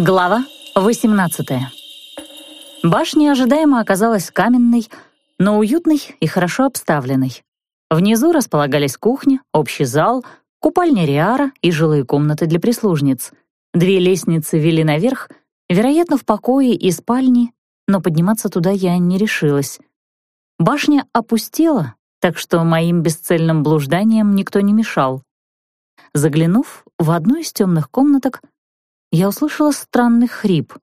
Глава 18 Башня ожидаемо оказалась каменной, но уютной и хорошо обставленной. Внизу располагались кухня, общий зал, купальня Риара и жилые комнаты для прислужниц. Две лестницы вели наверх, вероятно, в покои и спальни, но подниматься туда я не решилась. Башня опустела, так что моим бесцельным блужданиям никто не мешал. Заглянув в одну из темных комнаток, я услышала странный хрип,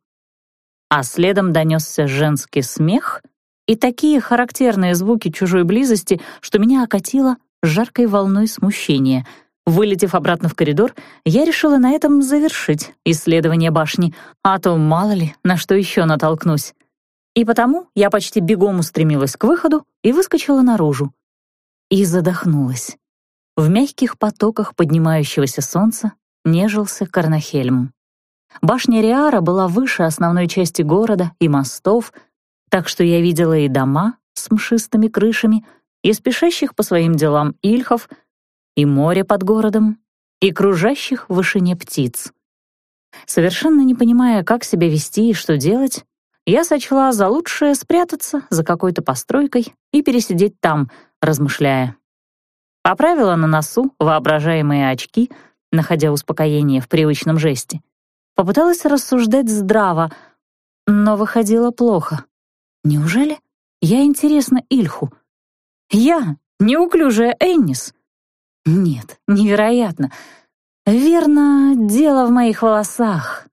а следом донесся женский смех и такие характерные звуки чужой близости, что меня окатило жаркой волной смущения. Вылетев обратно в коридор, я решила на этом завершить исследование башни, а то мало ли, на что еще натолкнусь. И потому я почти бегом устремилась к выходу и выскочила наружу. И задохнулась. В мягких потоках поднимающегося солнца нежился Карнахельм. Башня Риара была выше основной части города и мостов, так что я видела и дома с мшистыми крышами, и спешащих по своим делам ильхов, и море под городом, и кружащих в вышине птиц. Совершенно не понимая, как себя вести и что делать, я сочла за лучшее спрятаться за какой-то постройкой и пересидеть там, размышляя. Поправила на носу воображаемые очки, находя успокоение в привычном жесте. Попыталась рассуждать здраво, но выходило плохо. Неужели я интересна Ильху? Я, неуклюжая Эннис? Нет, невероятно. Верно, дело в моих волосах.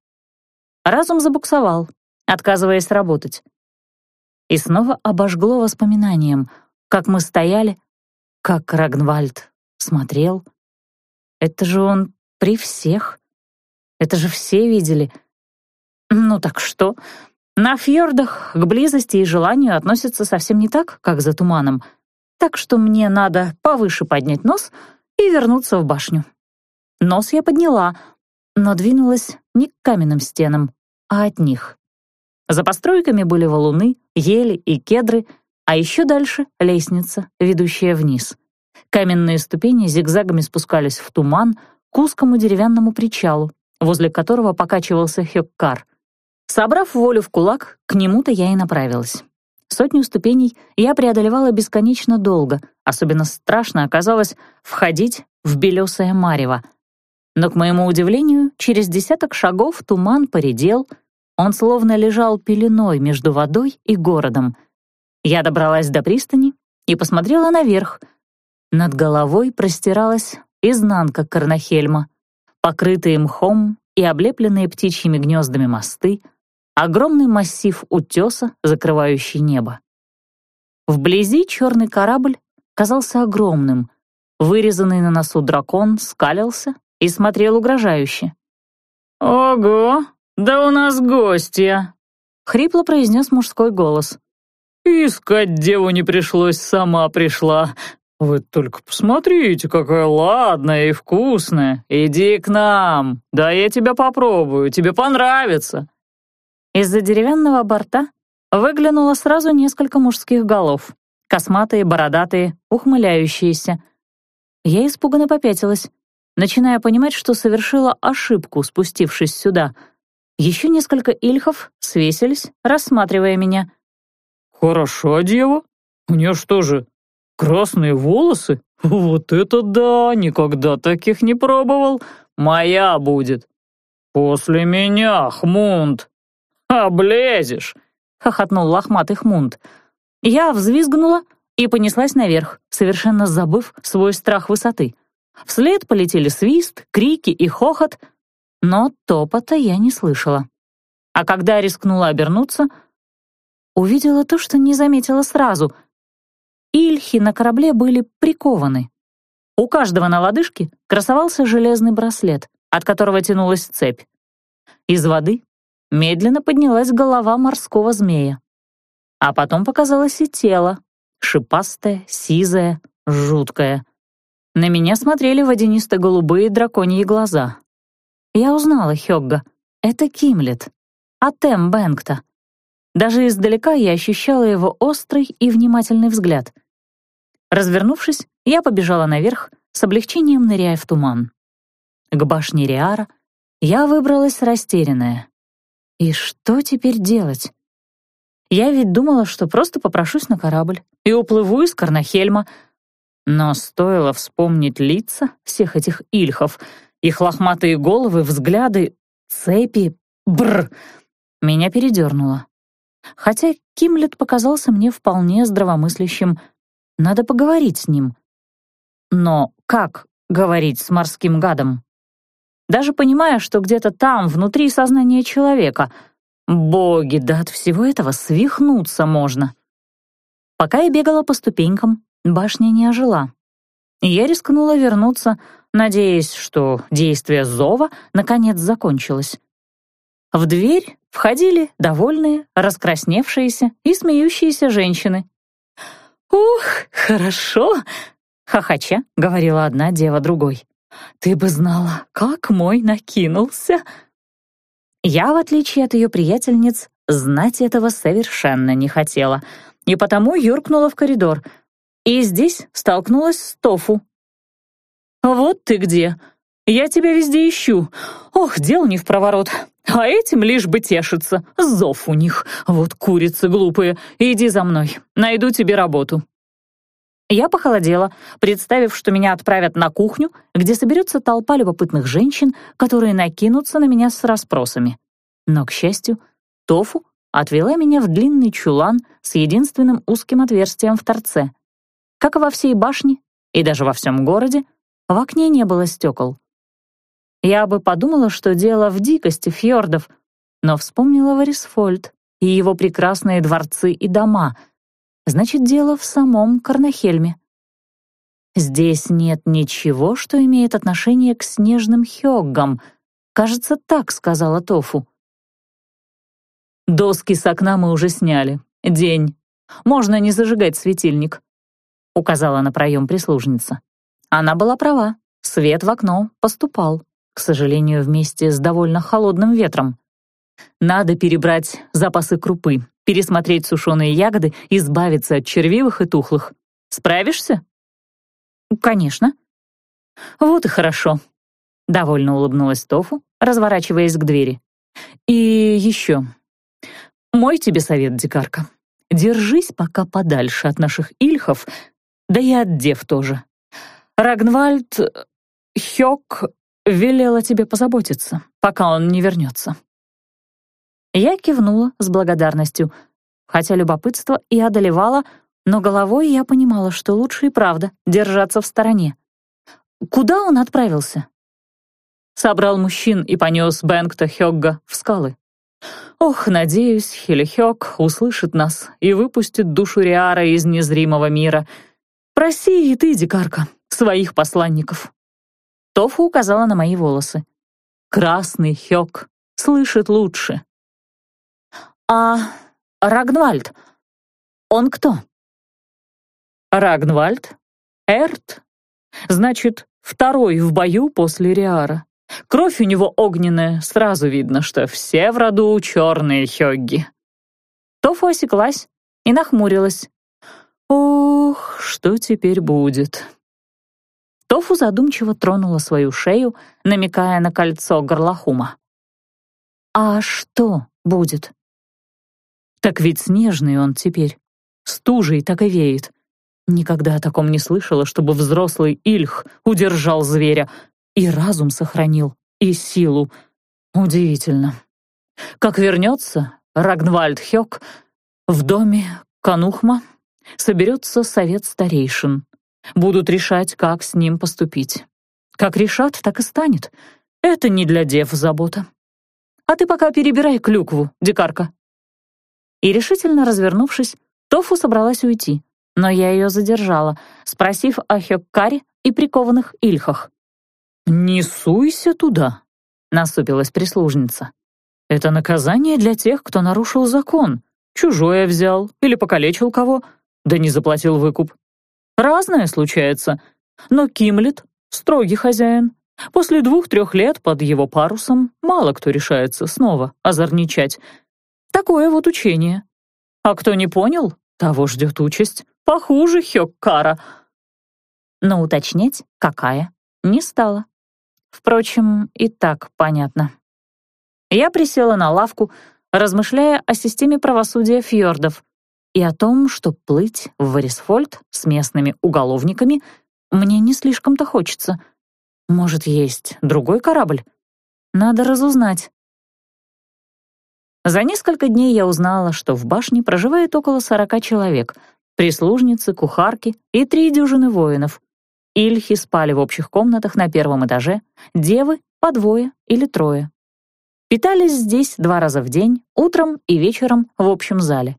Разум забуксовал, отказываясь работать. И снова обожгло воспоминанием, как мы стояли, как Рагнвальд смотрел. Это же он при всех. Это же все видели. Ну так что? На фьордах к близости и желанию относятся совсем не так, как за туманом. Так что мне надо повыше поднять нос и вернуться в башню. Нос я подняла, но двинулась не к каменным стенам, а от них. За постройками были валуны, ели и кедры, а еще дальше — лестница, ведущая вниз. Каменные ступени зигзагами спускались в туман к узкому деревянному причалу, возле которого покачивался Хёккар. Собрав волю в кулак, к нему-то я и направилась. Сотню ступеней я преодолевала бесконечно долго, особенно страшно оказалось входить в белесое марево. Но, к моему удивлению, через десяток шагов туман поредел, он словно лежал пеленой между водой и городом. Я добралась до пристани и посмотрела наверх. Над головой простиралась изнанка Карнахельма покрытые мхом и облепленные птичьими гнездами мосты, огромный массив утеса, закрывающий небо. Вблизи черный корабль казался огромным. Вырезанный на носу дракон скалился и смотрел угрожающе. «Ого, да у нас гостья!» — хрипло произнес мужской голос. «Искать деву не пришлось, сама пришла. «Вы только посмотрите, какая ладная и вкусная! Иди к нам! Да я тебя попробую, тебе понравится!» Из-за деревянного борта выглянуло сразу несколько мужских голов. Косматые, бородатые, ухмыляющиеся. Я испуганно попятилась, начиная понимать, что совершила ошибку, спустившись сюда. Еще несколько ильхов свесились, рассматривая меня. «Хороша дева? Мне что же, Красные волосы? Вот это да! Никогда таких не пробовал. Моя будет. После меня, Хмунд. Облезешь!» — хохотнул лохматый Хмунд. Я взвизгнула и понеслась наверх, совершенно забыв свой страх высоты. Вслед полетели свист, крики и хохот, но топота я не слышала. А когда рискнула обернуться, увидела то, что не заметила сразу — Ильхи на корабле были прикованы. У каждого на лодыжке красовался железный браслет, от которого тянулась цепь. Из воды медленно поднялась голова морского змея. А потом показалось и тело, шипастое, сизое, жуткое. На меня смотрели водянисто-голубые драконьи глаза. Я узнала Хёгга. Это Кимлет, Атем Бэнгта. Даже издалека я ощущала его острый и внимательный взгляд. Развернувшись, я побежала наверх, с облегчением ныряя в туман. К башне Риара я выбралась растерянная. И что теперь делать? Я ведь думала, что просто попрошусь на корабль и уплыву из Карнахельма. Но стоило вспомнить лица всех этих ильхов, их лохматые головы, взгляды, цепи, бр, меня передернуло. Хотя Кимлет показался мне вполне здравомыслящим. Надо поговорить с ним. Но как говорить с морским гадом? Даже понимая, что где-то там, внутри сознания человека. Боги, да от всего этого свихнуться можно. Пока я бегала по ступенькам, башня не ожила. Я рискнула вернуться, надеясь, что действие зова наконец закончилось. В дверь входили довольные, раскрасневшиеся и смеющиеся женщины. «Ух, хорошо!» — хохоча говорила одна дева другой. «Ты бы знала, как мой накинулся!» Я, в отличие от ее приятельниц, знать этого совершенно не хотела, и потому юркнула в коридор, и здесь столкнулась с Тофу. «Вот ты где! Я тебя везде ищу! Ох, дел не в проворот! А этим лишь бы тешиться. Зов у них. Вот курицы глупые. Иди за мной. Найду тебе работу». Я похолодела, представив, что меня отправят на кухню, где соберется толпа любопытных женщин, которые накинутся на меня с расспросами. Но, к счастью, Тофу отвела меня в длинный чулан с единственным узким отверстием в торце. Как и во всей башне, и даже во всем городе, в окне не было стекол. Я бы подумала, что дело в дикости фьордов, но вспомнила Варисфольд и его прекрасные дворцы и дома. Значит, дело в самом Карнахельме. Здесь нет ничего, что имеет отношение к снежным хёггам. Кажется, так сказала Тофу. Доски с окна мы уже сняли. День. Можно не зажигать светильник, указала на проем прислужница. Она была права. Свет в окно поступал к сожалению, вместе с довольно холодным ветром. Надо перебрать запасы крупы, пересмотреть сушеные ягоды, избавиться от червивых и тухлых. Справишься? Конечно. Вот и хорошо. Довольно улыбнулась Тофу, разворачиваясь к двери. И еще. Мой тебе совет, дикарка. Держись пока подальше от наших ильхов, да и от дев тоже. Рагнвальд Хёк велела тебе позаботиться, пока он не вернется». Я кивнула с благодарностью, хотя любопытство и одолевало, но головой я понимала, что лучше и правда держаться в стороне. Куда он отправился? Собрал мужчин и понес Бэнгта Хёгга в скалы. Ох, надеюсь, Хелихёк услышит нас и выпустит душу Риара из незримого мира. Проси и ты, дикарка, своих посланников. Тофу указала на мои волосы. «Красный Хёк слышит лучше». «А Рагнвальд, он кто?» «Рагнвальд? Эрт? Значит, второй в бою после Риара. Кровь у него огненная, сразу видно, что все в роду черные хёгги». Тофу осеклась и нахмурилась. «Ох, что теперь будет?» Тофу задумчиво тронула свою шею, намекая на кольцо горлохума. «А что будет?» «Так ведь снежный он теперь. Стужей так и веет. Никогда о таком не слышала, чтобы взрослый Ильх удержал зверя и разум сохранил, и силу. Удивительно. Как вернется Рагнвальд Хёк, в доме Канухма соберется совет старейшин. Будут решать, как с ним поступить. Как решат, так и станет. Это не для дев забота. А ты пока перебирай клюкву, дикарка». И решительно развернувшись, Тофу собралась уйти, но я ее задержала, спросив о Хёккаре и прикованных ильхах. «Не суйся туда», — насупилась прислужница. «Это наказание для тех, кто нарушил закон. Чужое взял или покалечил кого, да не заплатил выкуп. Разное случается. Но Кимлет — строгий хозяин. После двух-трех лет под его парусом мало кто решается снова озорничать. Такое вот учение. А кто не понял, того ждет участь. Похуже Хёккара. Но уточнять, какая, не стало. Впрочем, и так понятно. Я присела на лавку, размышляя о системе правосудия фьордов и о том, что плыть в Варисфольд с местными уголовниками мне не слишком-то хочется. Может, есть другой корабль? Надо разузнать. За несколько дней я узнала, что в башне проживает около сорока человек, прислужницы, кухарки и три дюжины воинов. Ильхи спали в общих комнатах на первом этаже, девы — по двое или трое. Питались здесь два раза в день, утром и вечером в общем зале.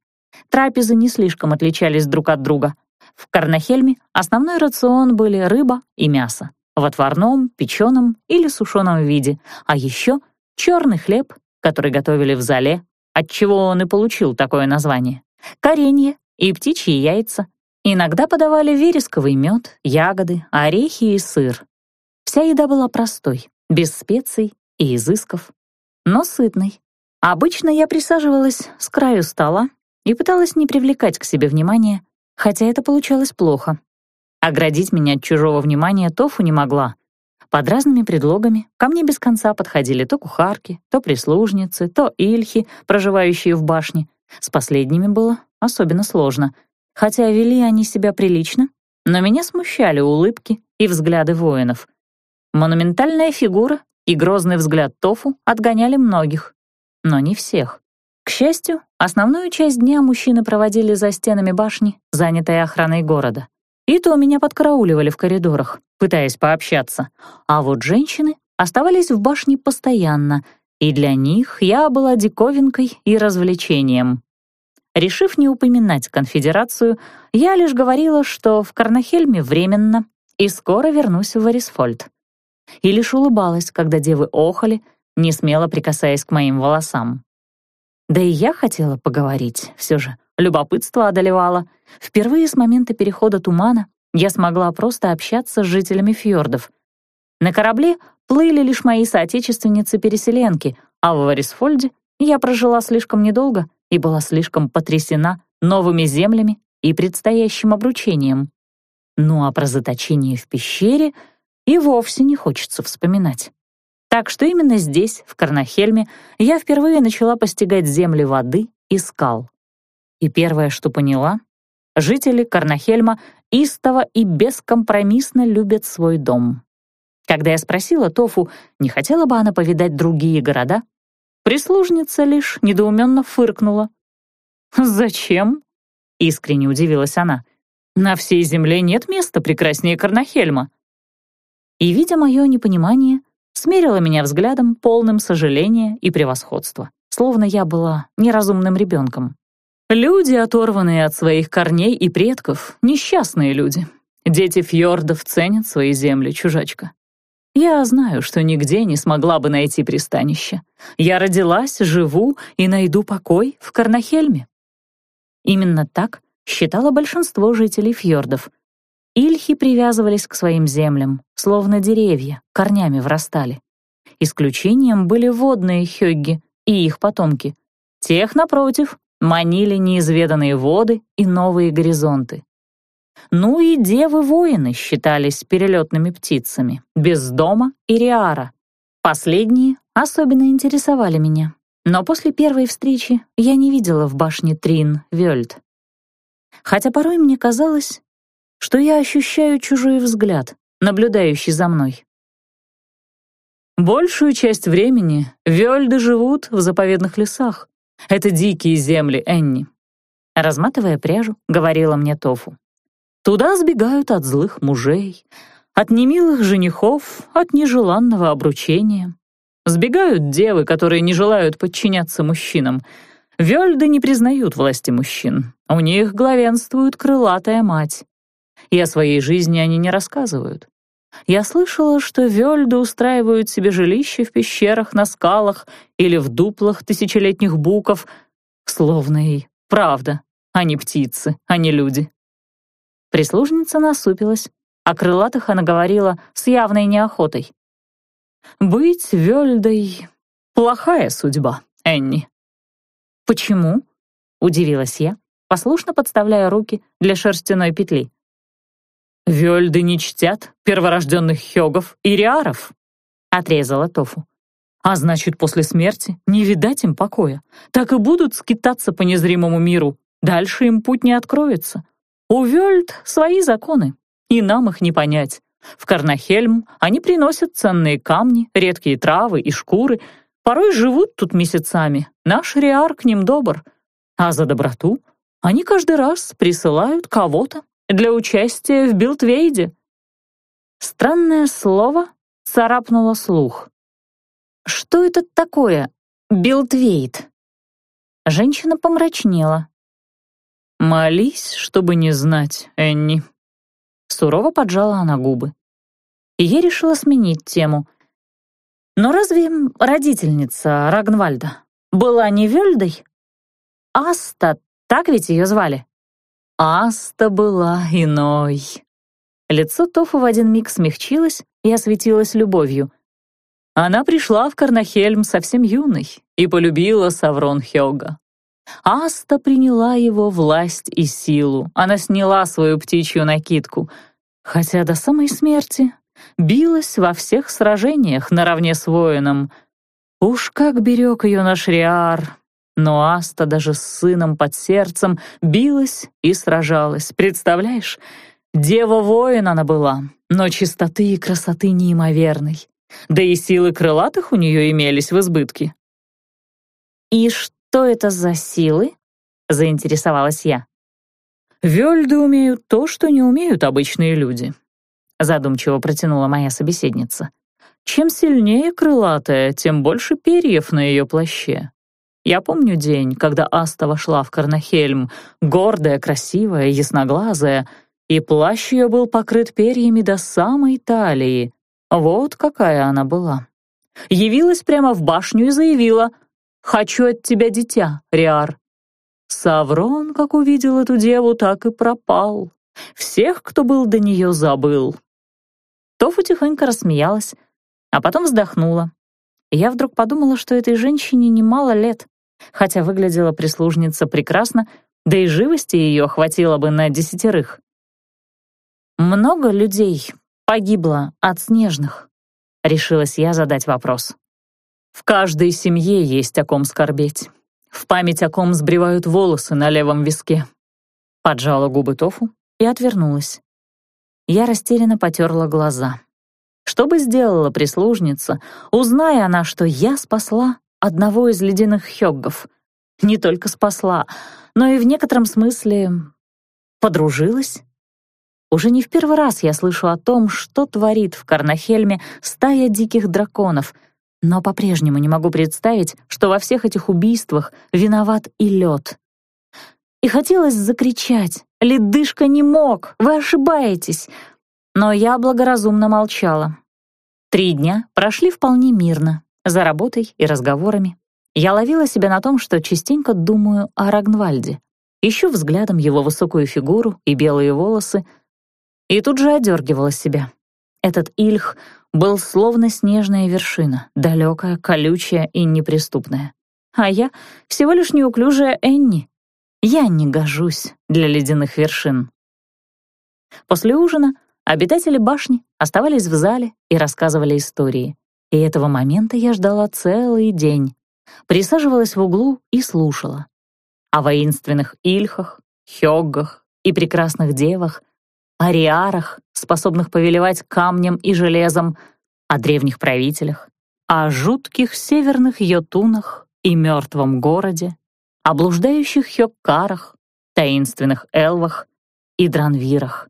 Трапезы не слишком отличались друг от друга. В Карнахельме основной рацион были рыба и мясо, в отварном, печеном или сушеном виде, а еще черный хлеб, который готовили в зале, отчего он и получил такое название, коренье и птичьи яйца. Иногда подавали вересковый мед, ягоды, орехи и сыр. Вся еда была простой, без специй и изысков но сытный. Обычно я присаживалась с краю стола и пыталась не привлекать к себе внимания, хотя это получалось плохо. Оградить меня от чужого внимания Тофу не могла. Под разными предлогами ко мне без конца подходили то кухарки, то прислужницы, то ильхи, проживающие в башне. С последними было особенно сложно. Хотя вели они себя прилично, но меня смущали улыбки и взгляды воинов. Монументальная фигура и грозный взгляд Тофу отгоняли многих, но не всех. К счастью, основную часть дня мужчины проводили за стенами башни, занятой охраной города. И то меня подкарауливали в коридорах, пытаясь пообщаться. А вот женщины оставались в башне постоянно, и для них я была диковинкой и развлечением. Решив не упоминать конфедерацию, я лишь говорила, что в Карнахельме временно и скоро вернусь в Варисфольд и лишь улыбалась, когда девы охали, не смело прикасаясь к моим волосам. Да и я хотела поговорить, все же любопытство одолевало. Впервые с момента перехода тумана я смогла просто общаться с жителями фьордов. На корабле плыли лишь мои соотечественницы-переселенки, а в Варисфольде я прожила слишком недолго и была слишком потрясена новыми землями и предстоящим обручением. Ну а про заточение в пещере — и вовсе не хочется вспоминать. Так что именно здесь, в Карнахельме, я впервые начала постигать земли воды и скал. И первое, что поняла, жители Карнахельма истово и бескомпромиссно любят свой дом. Когда я спросила Тофу, не хотела бы она повидать другие города, прислужница лишь недоуменно фыркнула. «Зачем?» — искренне удивилась она. «На всей земле нет места прекраснее Карнахельма» и, видя мое непонимание, смерила меня взглядом, полным сожаления и превосходства, словно я была неразумным ребенком. Люди, оторванные от своих корней и предков, несчастные люди. Дети фьордов ценят свои земли, чужачка. Я знаю, что нигде не смогла бы найти пристанище. Я родилась, живу и найду покой в Карнахельме. Именно так считало большинство жителей фьордов — Ильхи привязывались к своим землям, словно деревья, корнями врастали. Исключением были водные хёгги и их потомки. Тех, напротив, манили неизведанные воды и новые горизонты. Ну и девы-воины считались перелетными птицами, без дома и риара. Последние особенно интересовали меня. Но после первой встречи я не видела в башне Трин Вёльд. Хотя порой мне казалось, что я ощущаю чужой взгляд, наблюдающий за мной. Большую часть времени вёльды живут в заповедных лесах. Это дикие земли, Энни. Разматывая пряжу, говорила мне Тофу. Туда сбегают от злых мужей, от немилых женихов, от нежеланного обручения. Сбегают девы, которые не желают подчиняться мужчинам. Вёльды не признают власти мужчин. У них главенствует крылатая мать и о своей жизни они не рассказывают. Я слышала, что вельды устраивают себе жилище в пещерах, на скалах или в дуплах тысячелетних буков, словно и правда, а не птицы, а не люди. Прислужница насупилась, а крылатых она говорила с явной неохотой. «Быть вельдой — плохая судьба, Энни». «Почему?» — удивилась я, послушно подставляя руки для шерстяной петли. «Вёльды не чтят перворожденных хёгов и риаров», — отрезала Тофу. А значит, после смерти не видать им покоя. Так и будут скитаться по незримому миру. Дальше им путь не откроется. У Вёльд свои законы, и нам их не понять. В Карнахельм они приносят ценные камни, редкие травы и шкуры, порой живут тут месяцами. Наш Риар к ним добр. А за доброту они каждый раз присылают кого-то для участия в Билтвейде. Странное слово царапнуло слух. «Что это такое, Билтвейд?» Женщина помрачнела. «Молись, чтобы не знать, Энни». Сурово поджала она губы. И я решила сменить тему. «Но разве родительница Рагнвальда была не Вельдой? Аста, так ведь ее звали?» Аста была иной. Лицо Тофу в один миг смягчилось и осветилось любовью — она пришла в Карнахельм совсем юной и полюбила Саврон Хёга. Аста приняла его власть и силу, она сняла свою птичью накидку, хотя до самой смерти билась во всех сражениях наравне с воином. Уж как берег ее наш Риар, но Аста даже с сыном под сердцем билась и сражалась, представляешь? Дева-воин она была, но чистоты и красоты неимоверной да и силы крылатых у нее имелись в избытке. «И что это за силы?» — заинтересовалась я. «Вельды умеют то, что не умеют обычные люди», — задумчиво протянула моя собеседница. «Чем сильнее крылатая, тем больше перьев на ее плаще. Я помню день, когда Аста вошла в Карнахельм, гордая, красивая, ясноглазая, и плащ ее был покрыт перьями до самой талии, вот какая она была. Явилась прямо в башню и заявила «Хочу от тебя дитя, Риар». Саврон, как увидел эту деву, так и пропал. Всех, кто был до нее, забыл. Тофу тихонько рассмеялась, а потом вздохнула. Я вдруг подумала, что этой женщине немало лет, хотя выглядела прислужница прекрасно, да и живости ее хватило бы на десятерых. Много людей погибла от снежных?» — решилась я задать вопрос. «В каждой семье есть о ком скорбеть. В память о ком сбривают волосы на левом виске». Поджала губы Тофу и отвернулась. Я растерянно потерла глаза. Что бы сделала прислужница, узная она, что я спасла одного из ледяных хёггов? Не только спасла, но и в некотором смысле подружилась уже не в первый раз я слышу о том, что творит в Карнахельме стая диких драконов, но по-прежнему не могу представить, что во всех этих убийствах виноват и лед. И хотелось закричать «Ледышка не мог! Вы ошибаетесь!» Но я благоразумно молчала. Три дня прошли вполне мирно, за работой и разговорами. Я ловила себя на том, что частенько думаю о Рагнвальде. Ищу взглядом его высокую фигуру и белые волосы — и тут же одергивала себя. Этот Ильх был словно снежная вершина, далекая, колючая и неприступная. А я всего лишь неуклюжая Энни. Я не гожусь для ледяных вершин. После ужина обитатели башни оставались в зале и рассказывали истории. И этого момента я ждала целый день. Присаживалась в углу и слушала. О воинственных ильхах, хёггах и прекрасных девах, о риарах, способных повелевать камнем и железом, о древних правителях, о жутких северных йотунах и мертвом городе, о блуждающих хёккарах, таинственных элвах и дранвирах,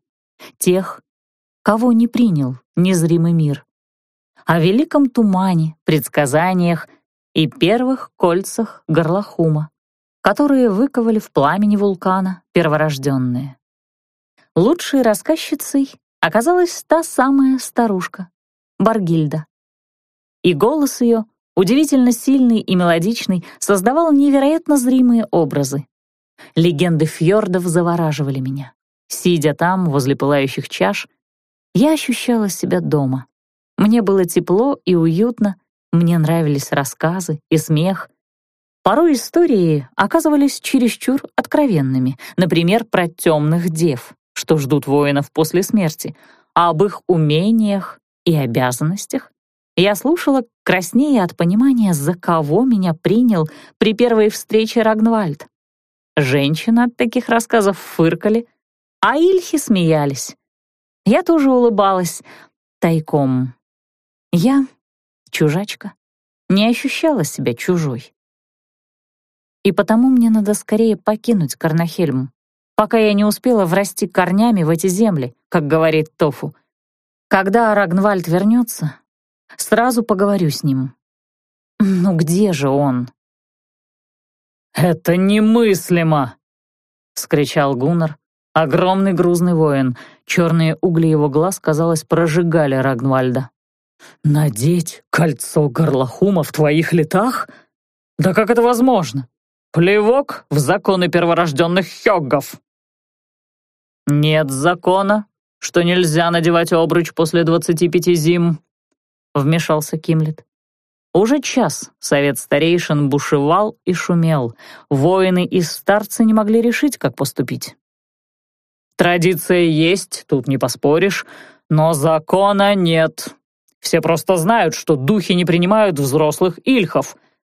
тех, кого не принял незримый мир, о великом тумане, предсказаниях и первых кольцах горлохума, которые выковали в пламени вулкана перворожденные. Лучшей рассказчицей оказалась та самая старушка, Баргильда. И голос ее, удивительно сильный и мелодичный, создавал невероятно зримые образы. Легенды фьордов завораживали меня. Сидя там, возле пылающих чаш, я ощущала себя дома. Мне было тепло и уютно, мне нравились рассказы и смех. Порой истории оказывались чересчур откровенными, например, про темных дев что ждут воинов после смерти, а об их умениях и обязанностях Я слушала, краснея от понимания, за кого меня принял при первой встрече Рагнвальд. Женщины от таких рассказов фыркали, а Ильхи смеялись. Я тоже улыбалась тайком. Я, чужачка, не ощущала себя чужой. И потому мне надо скорее покинуть Карнахельм, пока я не успела врасти корнями в эти земли, как говорит Тофу. Когда Рагнвальд вернется, сразу поговорю с ним. Ну где же он? «Это немыслимо!» — скричал Гуннар, огромный грузный воин. Черные угли его глаз, казалось, прожигали Рагнвальда. «Надеть кольцо горлохума в твоих летах? Да как это возможно? Плевок в законы перворожденных хёггов!» «Нет закона, что нельзя надевать обруч после двадцати пяти зим», — вмешался Кимлет. Уже час совет старейшин бушевал и шумел. Воины и старцы не могли решить, как поступить. Традиция есть, тут не поспоришь, но закона нет. Все просто знают, что духи не принимают взрослых ильхов,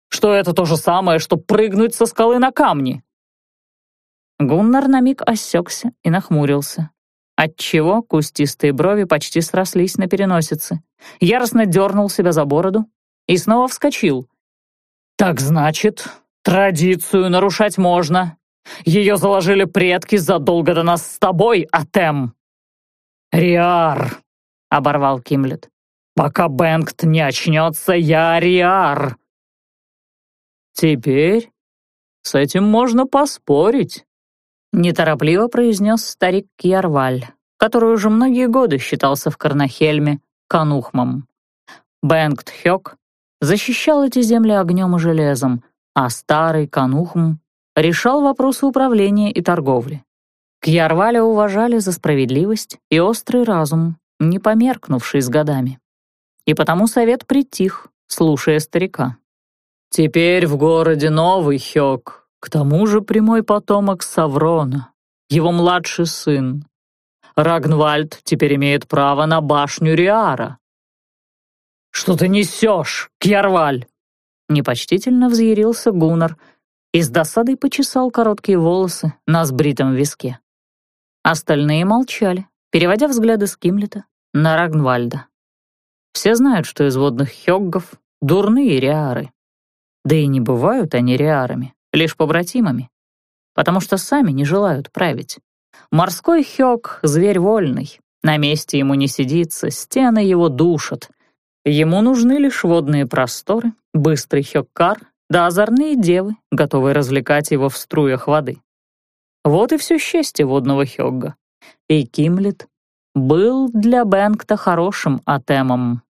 что это то же самое, что прыгнуть со скалы на камни. Гуннар на миг осекся и нахмурился, отчего кустистые брови почти срослись на переносице. Яростно дернул себя за бороду, и снова вскочил. «Так значит, традицию нарушать можно. Ее заложили предки задолго до нас с тобой, Атем». «Риар», — оборвал Кимлет. «Пока Бенгт не очнется, я Риар». «Теперь с этим можно поспорить», — неторопливо произнес старик Кьярваль, который уже многие годы считался в Карнахельме канухмом. Бенгт Хёк защищал эти земли огнем и железом, а старый Канухм решал вопросы управления и торговли. Кьярваля уважали за справедливость и острый разум, не померкнувший с годами. И потому совет притих, слушая старика. «Теперь в городе новый Хёк, к тому же прямой потомок Саврона, его младший сын. Рагнвальд теперь имеет право на башню Риара, «Что ты несешь, Кьярваль?» Непочтительно взъярился Гуннар и с досадой почесал короткие волосы на сбритом виске. Остальные молчали, переводя взгляды с Кимлета на Рагнвальда. Все знают, что из водных хёггов дурные риары. Да и не бывают они риарами, лишь побратимами, потому что сами не желают править. Морской хёг — зверь вольный, на месте ему не сидится, стены его душат — Ему нужны лишь водные просторы, быстрый хёккар да озорные девы, готовые развлекать его в струях воды. Вот и все счастье водного хёгга. И Кимлет был для Бенгта хорошим атемом,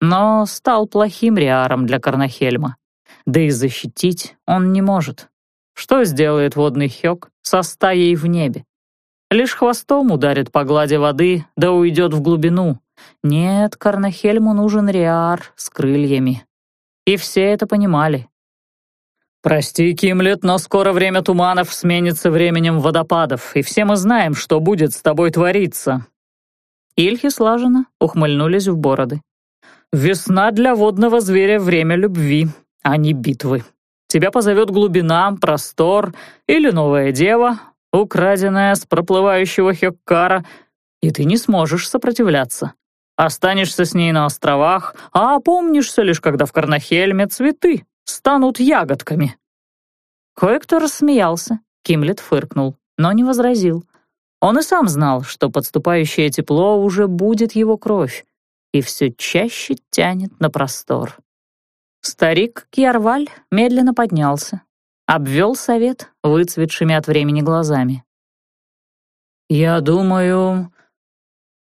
но стал плохим риаром для Карнахельма. Да и защитить он не может. Что сделает водный хёг со стаей в небе? Лишь хвостом ударит по глади воды, да уйдет в глубину, нет, Карнахельму нужен Риар с крыльями. И все это понимали. «Прости, Кимлет, но скоро время туманов сменится временем водопадов, и все мы знаем, что будет с тобой твориться». Ильхи слаженно ухмыльнулись в бороды. «Весна для водного зверя — время любви, а не битвы. Тебя позовет глубина, простор или новая дева, украденная с проплывающего хеккара, и ты не сможешь сопротивляться. Останешься с ней на островах, а опомнишься лишь, когда в Карнахельме цветы станут ягодками». Кое-кто рассмеялся, Кимлет фыркнул, но не возразил. Он и сам знал, что подступающее тепло уже будет его кровь, и все чаще тянет на простор. Старик Кьярваль медленно поднялся, обвел совет выцветшими от времени глазами. «Я думаю,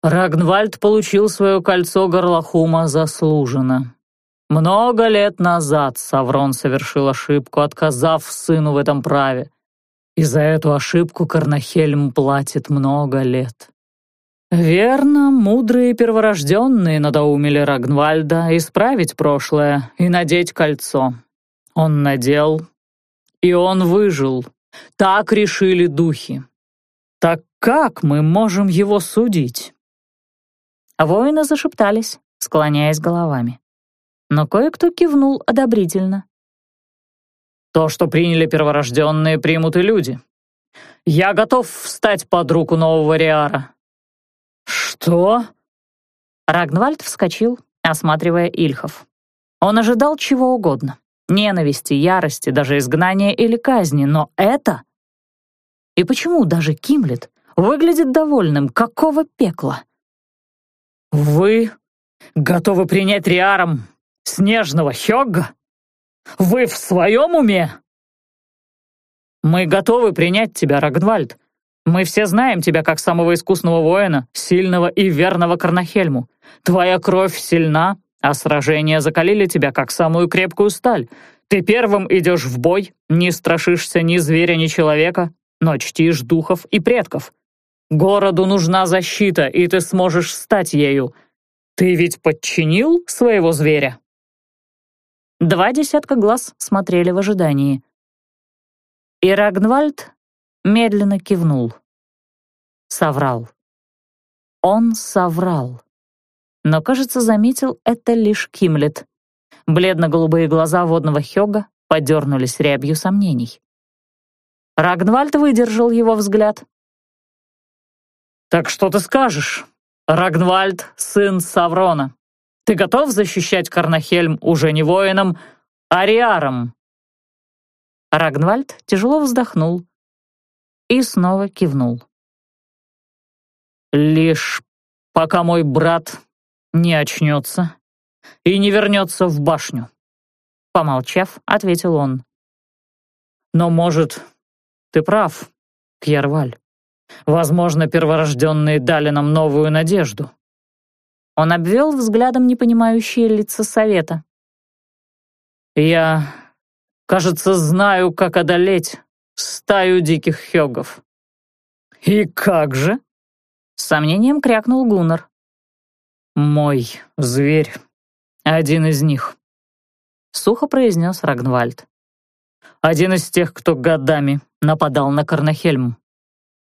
Рагнвальд получил свое кольцо Горлахума заслуженно. Много лет назад Саврон совершил ошибку, отказав сыну в этом праве. И за эту ошибку Карнахельм платит много лет. Верно, мудрые перворожденные надоумили Рагнвальда исправить прошлое и надеть кольцо. Он надел, и он выжил. Так решили духи. Так как мы можем его судить? Воины зашептались, склоняясь головами. но кое-кто кивнул одобрительно. То, что приняли перворожденные, примут и люди. Я готов встать под руку нового Риара». «Что?» Рагнвальд вскочил, осматривая Ильхов. Он ожидал чего угодно. Ненависти, ярости, даже изгнания или казни, но это... И почему даже Кимлет выглядит довольным? Какого пекла? «Вы готовы принять Риаром снежного Хёгга? Вы в своем уме?» «Мы готовы принять тебя, Рагнвальд. Мы все знаем тебя как самого искусного воина, сильного и верного Карнахельму. Твоя кровь сильна, а сражения закалили тебя как самую крепкую сталь. Ты первым идешь в бой, не страшишься ни зверя, ни человека, но чтишь духов и предков. Городу нужна защита, и ты сможешь стать ею. Ты ведь подчинил своего зверя?» Два десятка глаз смотрели в ожидании. И Рагнвальд медленно кивнул. Соврал. Он соврал. Но, кажется, заметил это лишь Кимлет. Бледно-голубые глаза водного Хёга подернулись рябью сомнений. Рагнвальд выдержал его взгляд. «Так что ты скажешь, Рагнвальд, сын Саврона? Ты готов защищать Карнахельм уже не воином, а Риаром?» Рагнвальд тяжело вздохнул и снова кивнул. «Лишь пока мой брат не очнется и не вернется в башню», помолчав, ответил он. «Но, может, ты прав, Кьярваль. Возможно, перворожденные дали нам новую надежду». Он обвел взглядом непонимающие лица совета. «Я Кажется, знаю, как одолеть стаю диких хёгов». «И как же?» — с сомнением крякнул Гуннар. «Мой зверь, один из них», — сухо произнес Рагнвальд. «Один из тех, кто годами нападал на Карнахельм».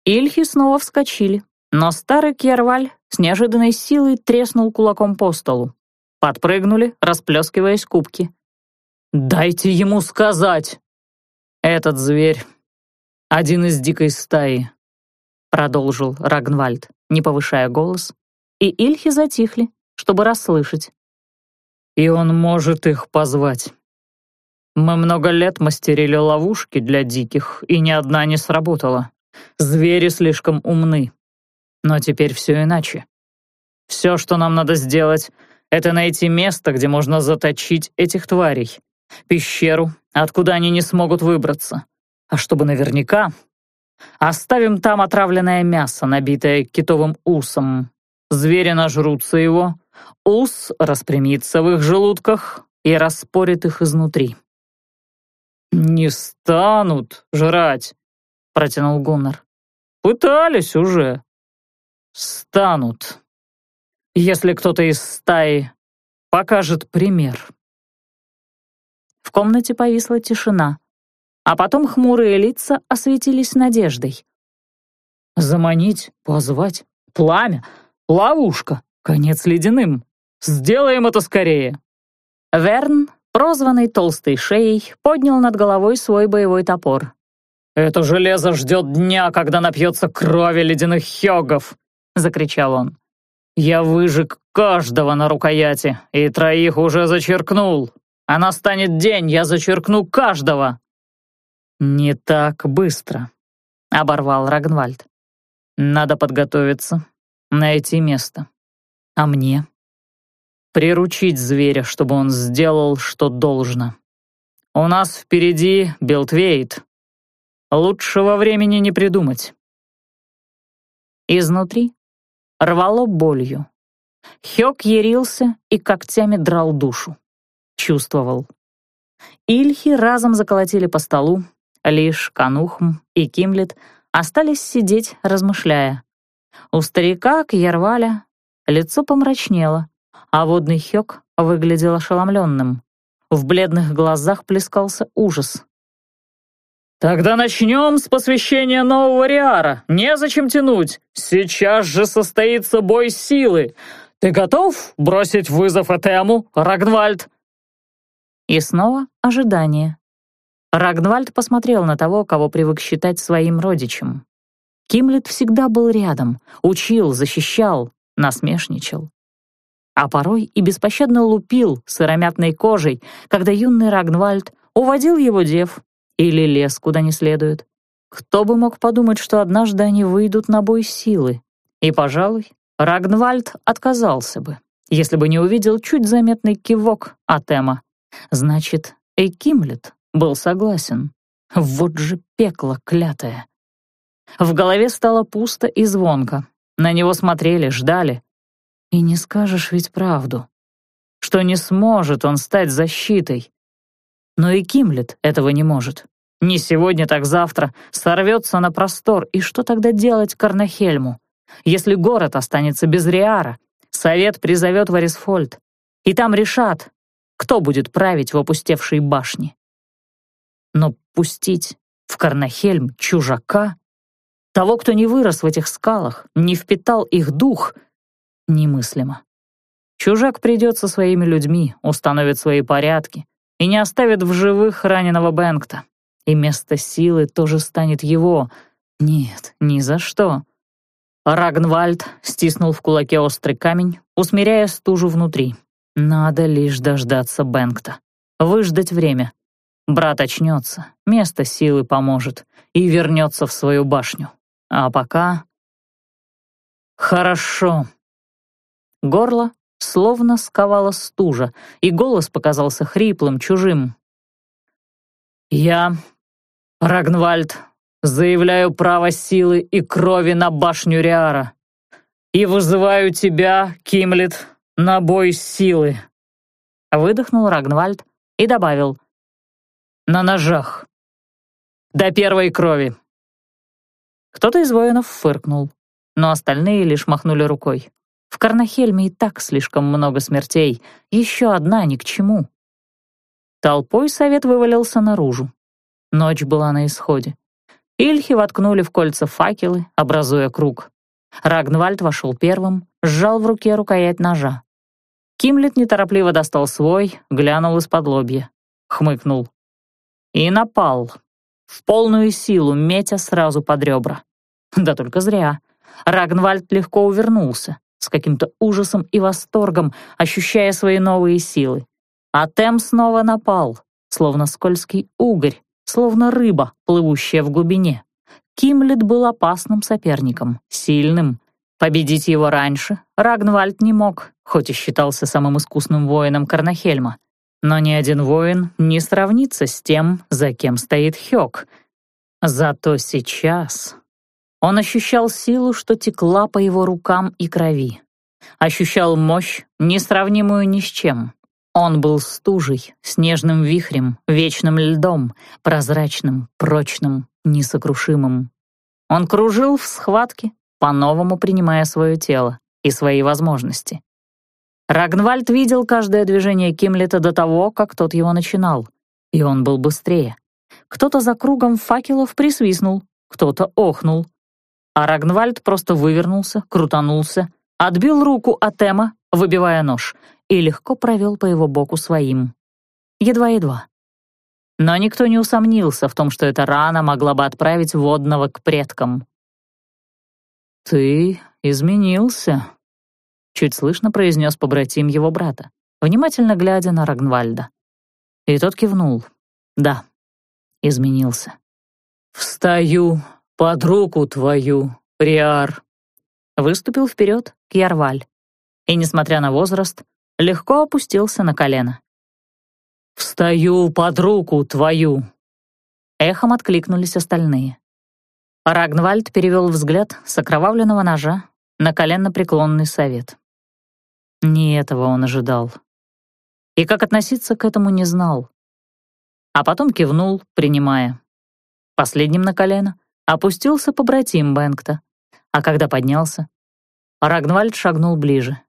Ильхи снова вскочили, но старый Кьярваль с неожиданной силой треснул кулаком по столу. Подпрыгнули, расплескиваясь кубки. «Дайте ему сказать!» «Этот зверь — один из дикой стаи», — продолжил Рагнвальд, не повышая голос, и Ильхи затихли, чтобы расслышать. «И он может их позвать. Мы много лет мастерили ловушки для диких, и ни одна не сработала. Звери слишком умны. Но теперь все иначе. Все, что нам надо сделать, это найти место, где можно заточить этих тварей пещеру, откуда они не смогут выбраться. А чтобы наверняка, оставим там отравленное мясо, набитое китовым усом. Звери нажрутся его, ус распрямится в их желудках и распорит их изнутри. «Не станут жрать», — протянул Гуннар. «Пытались уже». «Станут, если кто-то из стаи покажет пример». В комнате повисла тишина, а потом хмурые лица осветились надеждой. «Заманить, позвать, пламя, ловушка, конец ледяным. Сделаем это скорее!» Верн, прозванный толстой шеей, поднял над головой свой боевой топор. «Это железо ждет дня, когда напьется крови ледяных хёгов!» — закричал он. «Я выжег каждого на рукояти, и троих уже зачеркнул. А настанет день, я зачеркну каждого!» «Не так быстро», — оборвал Рагнвальд. «Надо подготовиться, найти место. А мне?» «Приручить зверя, чтобы он сделал, что должно. У нас впереди Белтвейт. Лучшего времени не придумать». Изнутри рвало болью. Хёк ярился и когтями драл душу чувствовал. Ильхи разом заколотили по столу, лишь Канухм и Кимлет остались сидеть, размышляя. У старика Кьерваля лицо помрачнело, а водный Хёк выглядел ошеломленным. В бледных глазах плескался ужас. «Тогда начнем с посвящения нового Риара. Незачем тянуть. Сейчас же состоится бой силы. Ты готов бросить вызов Этему, Рагнвальд?» И снова ожидание. Рагнвальд посмотрел на того, кого привык считать своим родичем. Кимлет всегда был рядом, учил, защищал, насмешничал. А порой и беспощадно лупил сыромятной кожей, когда юный Рагнвальд уводил его дев или лес куда не следует. Кто бы мог подумать, что однажды они выйдут на бой силы. И, пожалуй, Рагнвальд отказался бы, если бы не увидел чуть заметный кивок от Эма. Значит, Эйкимлет был согласен. Вот же пекло клятое. В голове стало пусто и звонко. На него смотрели, ждали. И не скажешь ведь правду, что не сможет он стать защитой. Но и Кимлет этого не может. Не сегодня, так завтра сорвется на простор, и что тогда делать Карнахельму? Если город останется без Риара, совет призовет Варисфольд, и там решат, кто будет править в опустевшей башне. Но пустить в Карнахельм чужака, того, кто не вырос в этих скалах, не впитал их дух, немыслимо. Чужак придет со своими людьми, установит свои порядки и не оставит в живых раненого Бэнкта. И место силы тоже станет его. Нет, ни за что. Рагнвальд стиснул в кулаке острый камень, усмиряя стужу внутри. Надо лишь дождаться Бэнкта. Выждать время. Брат очнется, место силы поможет и вернется в свою башню. А пока... Хорошо. Горло словно сковало стужа, и голос показался хриплым, чужим. «Я, Рагнвальд, заявляю право силы и крови на башню Риара и вызываю тебя, Кимлет, на бой силы!» Выдохнул Рагнвальд и добавил — на ножах. До первой крови. Кто-то из воинов фыркнул, но остальные лишь махнули рукой. В Карнахельме и так слишком много смертей, еще одна ни к чему. Толпой совет вывалился наружу. Ночь была на исходе. Ильхи воткнули в кольца факелы, образуя круг. Рагнвальд вошел первым, сжал в руке рукоять ножа. Кимлет неторопливо достал свой, глянул из-под лобья. Хмыкнул. И напал. В полную силу, метя сразу под ребра. Да только зря. Рагнвальд легко увернулся, с каким-то ужасом и восторгом, ощущая свои новые силы. А Тем снова напал, словно скользкий угорь, словно рыба, плывущая в глубине. Кимлет был опасным соперником, сильным. Победить его раньше Рагнвальд не мог, хоть и считался самым искусным воином Карнахельма. Но ни один воин не сравнится с тем, за кем стоит Хёк. Зато сейчас он ощущал силу, что текла по его рукам и крови. Ощущал мощь, несравнимую ни с чем. Он был стужей, снежным вихрем, вечным льдом, прозрачным, прочным, несокрушимым. Он кружил в схватке, по-новому принимая свое тело и свои возможности. Рагнвальд видел каждое движение Кимлета до того, как тот его начинал, и он был быстрее. Кто-то за кругом факелов присвистнул, кто-то охнул. А Рагнвальд просто вывернулся, крутанулся, отбил руку от Эма, выбивая нож, и легко провел по его боку своим. Едва-едва. Но никто не усомнился в том, что эта рана могла бы отправить водного к предкам. «Ты изменился», чуть слышно произнес побратим его брата, внимательно глядя на Рагнвальда. И тот кивнул. Да, изменился. «Встаю под руку твою, Риар!» Выступил вперед Кьярваль и, несмотря на возраст, легко опустился на колено. «Встаю под руку твою!» Эхом откликнулись остальные. Рагнвальд перевел взгляд с окровавленного ножа на коленно-преклонный совет. Не этого он ожидал. И как относиться к этому не знал. А потом кивнул, принимая. Последним на колено опустился побратим Бэнкта, а когда поднялся, Рагнвальд шагнул ближе.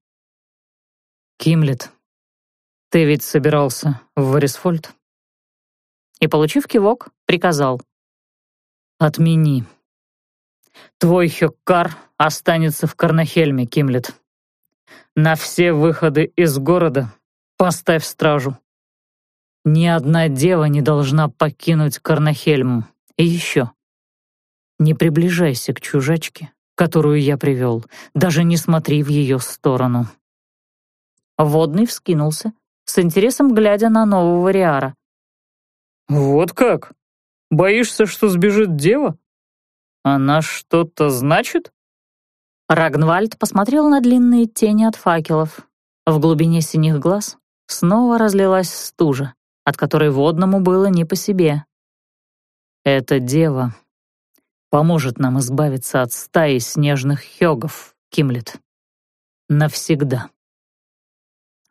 «Кимлет, ты ведь собирался в Варисфольд?» И, получив кивок, приказал. «Отмени. Твой Хёккар останется в Карнахельме, Кимлет». На все выходы из города поставь стражу. Ни одна дева не должна покинуть Карнахельм. И еще. Не приближайся к чужачке, которую я привел. Даже не смотри в ее сторону. Водный вскинулся, с интересом глядя на нового Риара. «Вот как? Боишься, что сбежит дева? Она что-то значит?» Рагнвальд посмотрел на длинные тени от факелов. В глубине синих глаз снова разлилась стужа, от которой водному было не по себе. «Эта дева поможет нам избавиться от стаи снежных хёгов, Кимлет. Навсегда».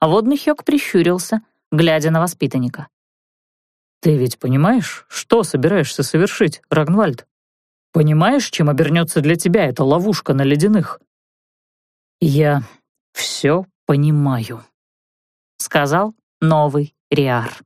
А водный хёг прищурился, глядя на воспитанника. «Ты ведь понимаешь, что собираешься совершить, Рагнвальд? Понимаешь, чем обернется для тебя эта ловушка на ледяных?» «Я все понимаю», — сказал новый Риар.